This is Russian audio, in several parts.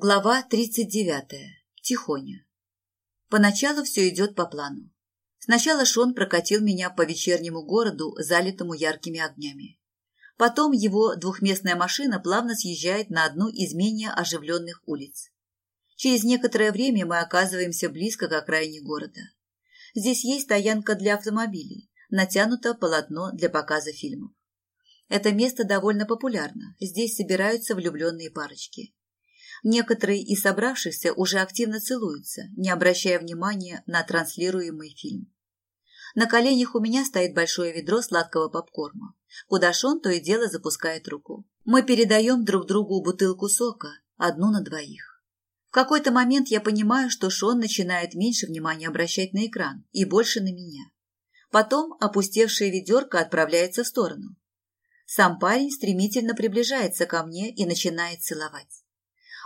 Глава 39. Тихоня. Поначалу все идет по плану. Сначала Шон прокатил меня по вечернему городу, залитому яркими огнями. Потом его двухместная машина плавно съезжает на одну из менее оживленных улиц. Через некоторое время мы оказываемся близко к окраине города. Здесь есть стоянка для автомобилей, натянуто полотно для показа фильмов. Это место довольно популярно, здесь собираются влюбленные парочки. Некоторые из собравшихся уже активно целуются, не обращая внимания на транслируемый фильм. На коленях у меня стоит большое ведро сладкого попкорна, куда Шон то и дело запускает руку. Мы передаем друг другу бутылку сока, одну на двоих. В какой-то момент я понимаю, что Шон начинает меньше внимания обращать на экран и больше на меня. Потом опустевшее ведерко отправляется в сторону. Сам парень стремительно приближается ко мне и начинает целовать.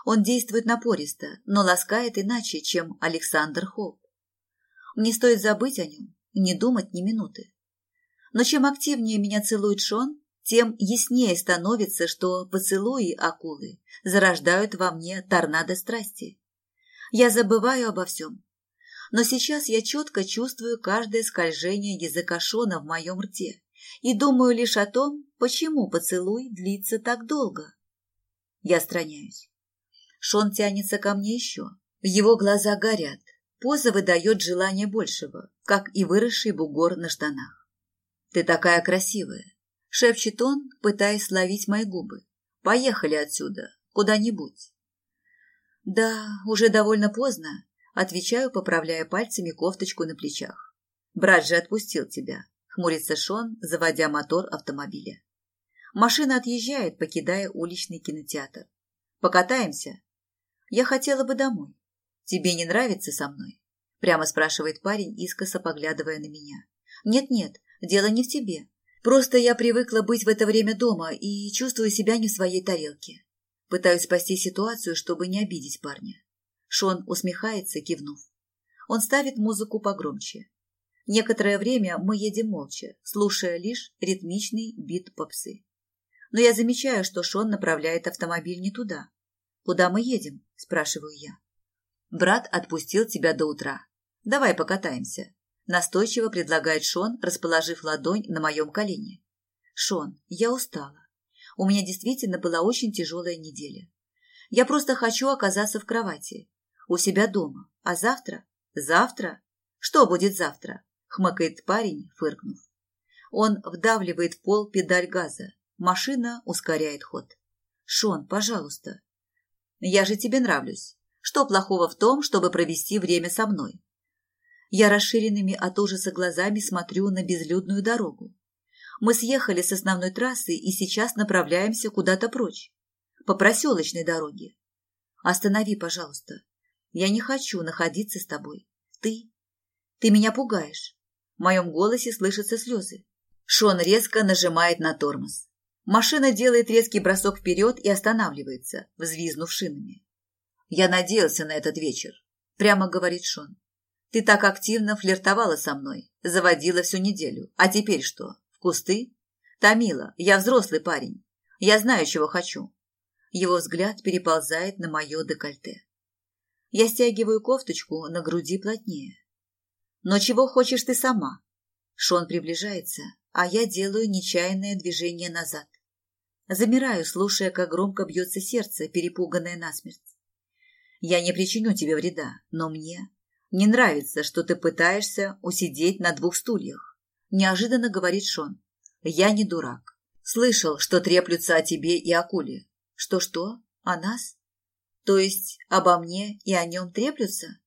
Он действует напористо, но ласкает иначе, чем Александр Хоп. Мне стоит забыть о нем, не думать ни минуты. Но чем активнее меня целует Шон, тем яснее становится, что поцелуи акулы зарождают во мне торнадо страсти. Я забываю обо всем. Но сейчас я четко чувствую каждое скольжение языка Шона в моем рте и думаю лишь о том, почему поцелуй длится так долго. Я страняюсь. Шон тянется ко мне еще. Его глаза горят. Поза выдает желание большего, как и выросший бугор на штанах. «Ты такая красивая!» — шепчет он, пытаясь словить мои губы. «Поехали отсюда, куда-нибудь». «Да, уже довольно поздно», — отвечаю, поправляя пальцами кофточку на плечах. «Брат же отпустил тебя», — хмурится Шон, заводя мотор автомобиля. Машина отъезжает, покидая уличный кинотеатр. «Покатаемся?» Я хотела бы домой. Тебе не нравится со мной? Прямо спрашивает парень, искоса поглядывая на меня. Нет-нет, дело не в тебе. Просто я привыкла быть в это время дома и чувствую себя не в своей тарелке. Пытаюсь спасти ситуацию, чтобы не обидеть парня. Шон усмехается, кивнув. Он ставит музыку погромче. Некоторое время мы едем молча, слушая лишь ритмичный бит попсы. Но я замечаю, что Шон направляет автомобиль не туда. Куда мы едем? спрашиваю я. Брат отпустил тебя до утра. Давай покатаемся. Настойчиво предлагает Шон, расположив ладонь на моем колене. Шон, я устала. У меня действительно была очень тяжелая неделя. Я просто хочу оказаться в кровати, у себя дома. А завтра? Завтра? Что будет завтра? Хмыкает парень, фыркнув. Он вдавливает в пол педаль газа. Машина ускоряет ход. Шон, пожалуйста, я же тебе нравлюсь. Что плохого в том, чтобы провести время со мной? Я расширенными от ужаса глазами смотрю на безлюдную дорогу. Мы съехали с основной трассы и сейчас направляемся куда-то прочь. По проселочной дороге. Останови, пожалуйста. Я не хочу находиться с тобой. Ты... Ты меня пугаешь. В моем голосе слышатся слезы. Шон резко нажимает на тормоз. Машина делает резкий бросок вперед и останавливается, взвизнув шинами. «Я надеялся на этот вечер», — прямо говорит Шон. «Ты так активно флиртовала со мной, заводила всю неделю. А теперь что, в кусты? Тамила, я взрослый парень. Я знаю, чего хочу». Его взгляд переползает на мое декольте. Я стягиваю кофточку на груди плотнее. «Но чего хочешь ты сама?» Шон приближается, а я делаю нечаянное движение назад. Замираю, слушая, как громко бьется сердце, перепуганное насмерть. Я не причиню тебе вреда, но мне не нравится, что ты пытаешься усидеть на двух стульях. Неожиданно говорит Шон. Я не дурак. Слышал, что треплются о тебе и акуле. Что-что? О нас? То есть обо мне и о нем треплются?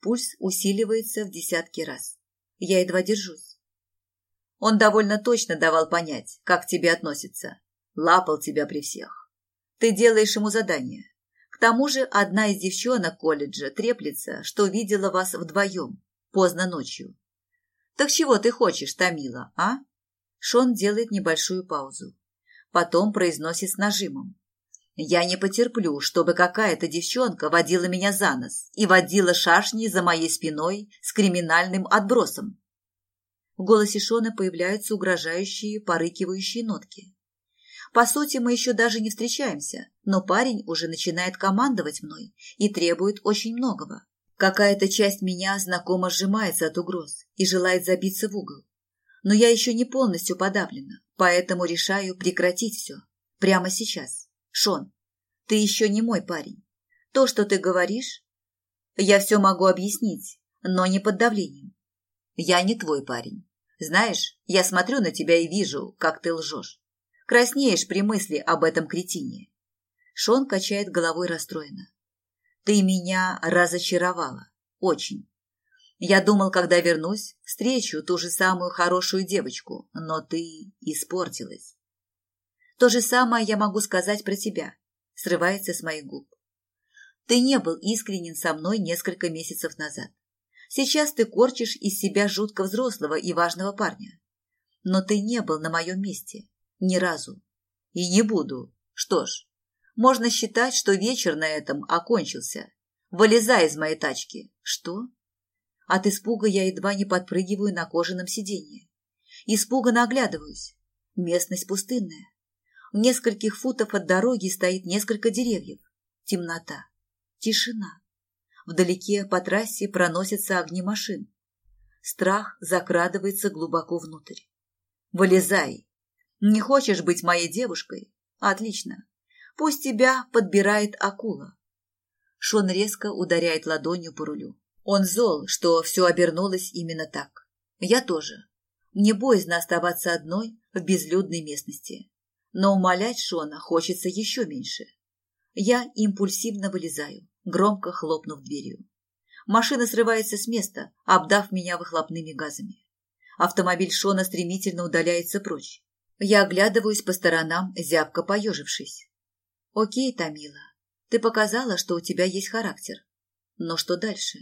Пульс усиливается в десятки раз. Я едва держусь. Он довольно точно давал понять, как к тебе относится лапал тебя при всех. Ты делаешь ему задание. К тому же одна из девчонок колледжа треплется, что видела вас вдвоем, поздно ночью. Так чего ты хочешь, Тамила, а? Шон делает небольшую паузу. Потом произносит с нажимом. Я не потерплю, чтобы какая-то девчонка водила меня за нос и водила шашни за моей спиной с криминальным отбросом. В голосе Шона появляются угрожающие, порыкивающие нотки. По сути, мы еще даже не встречаемся, но парень уже начинает командовать мной и требует очень многого. Какая-то часть меня знакомо сжимается от угроз и желает забиться в угол. Но я еще не полностью подавлена, поэтому решаю прекратить все. Прямо сейчас. Шон, ты еще не мой парень. То, что ты говоришь, я все могу объяснить, но не под давлением. Я не твой парень. Знаешь, я смотрю на тебя и вижу, как ты лжешь. Краснеешь при мысли об этом кретине. Шон качает головой расстроенно. Ты меня разочаровала. Очень. Я думал, когда вернусь, встречу ту же самую хорошую девочку, но ты испортилась. То же самое я могу сказать про тебя, срывается с моих губ. Ты не был искренен со мной несколько месяцев назад. Сейчас ты корчишь из себя жутко взрослого и важного парня. Но ты не был на моем месте. Ни разу. И не буду. Что ж, можно считать, что вечер на этом окончился. Вылезай из моей тачки. Что? От испуга я едва не подпрыгиваю на кожаном сиденье. Испуганно оглядываюсь. Местность пустынная. В нескольких футов от дороги стоит несколько деревьев. Темнота. Тишина. Вдалеке по трассе проносятся огни машин. Страх закрадывается глубоко внутрь. «Вылезай! Не хочешь быть моей девушкой? Отлично. Пусть тебя подбирает акула». Шон резко ударяет ладонью по рулю. Он зол, что все обернулось именно так. Я тоже. Мне боязно оставаться одной в безлюдной местности. Но умолять Шона хочется еще меньше. Я импульсивно вылезаю громко хлопнув дверью. Машина срывается с места, обдав меня выхлопными газами. Автомобиль Шона стремительно удаляется прочь. Я оглядываюсь по сторонам, зябко поежившись. «Окей, Тамила, ты показала, что у тебя есть характер. Но что дальше?»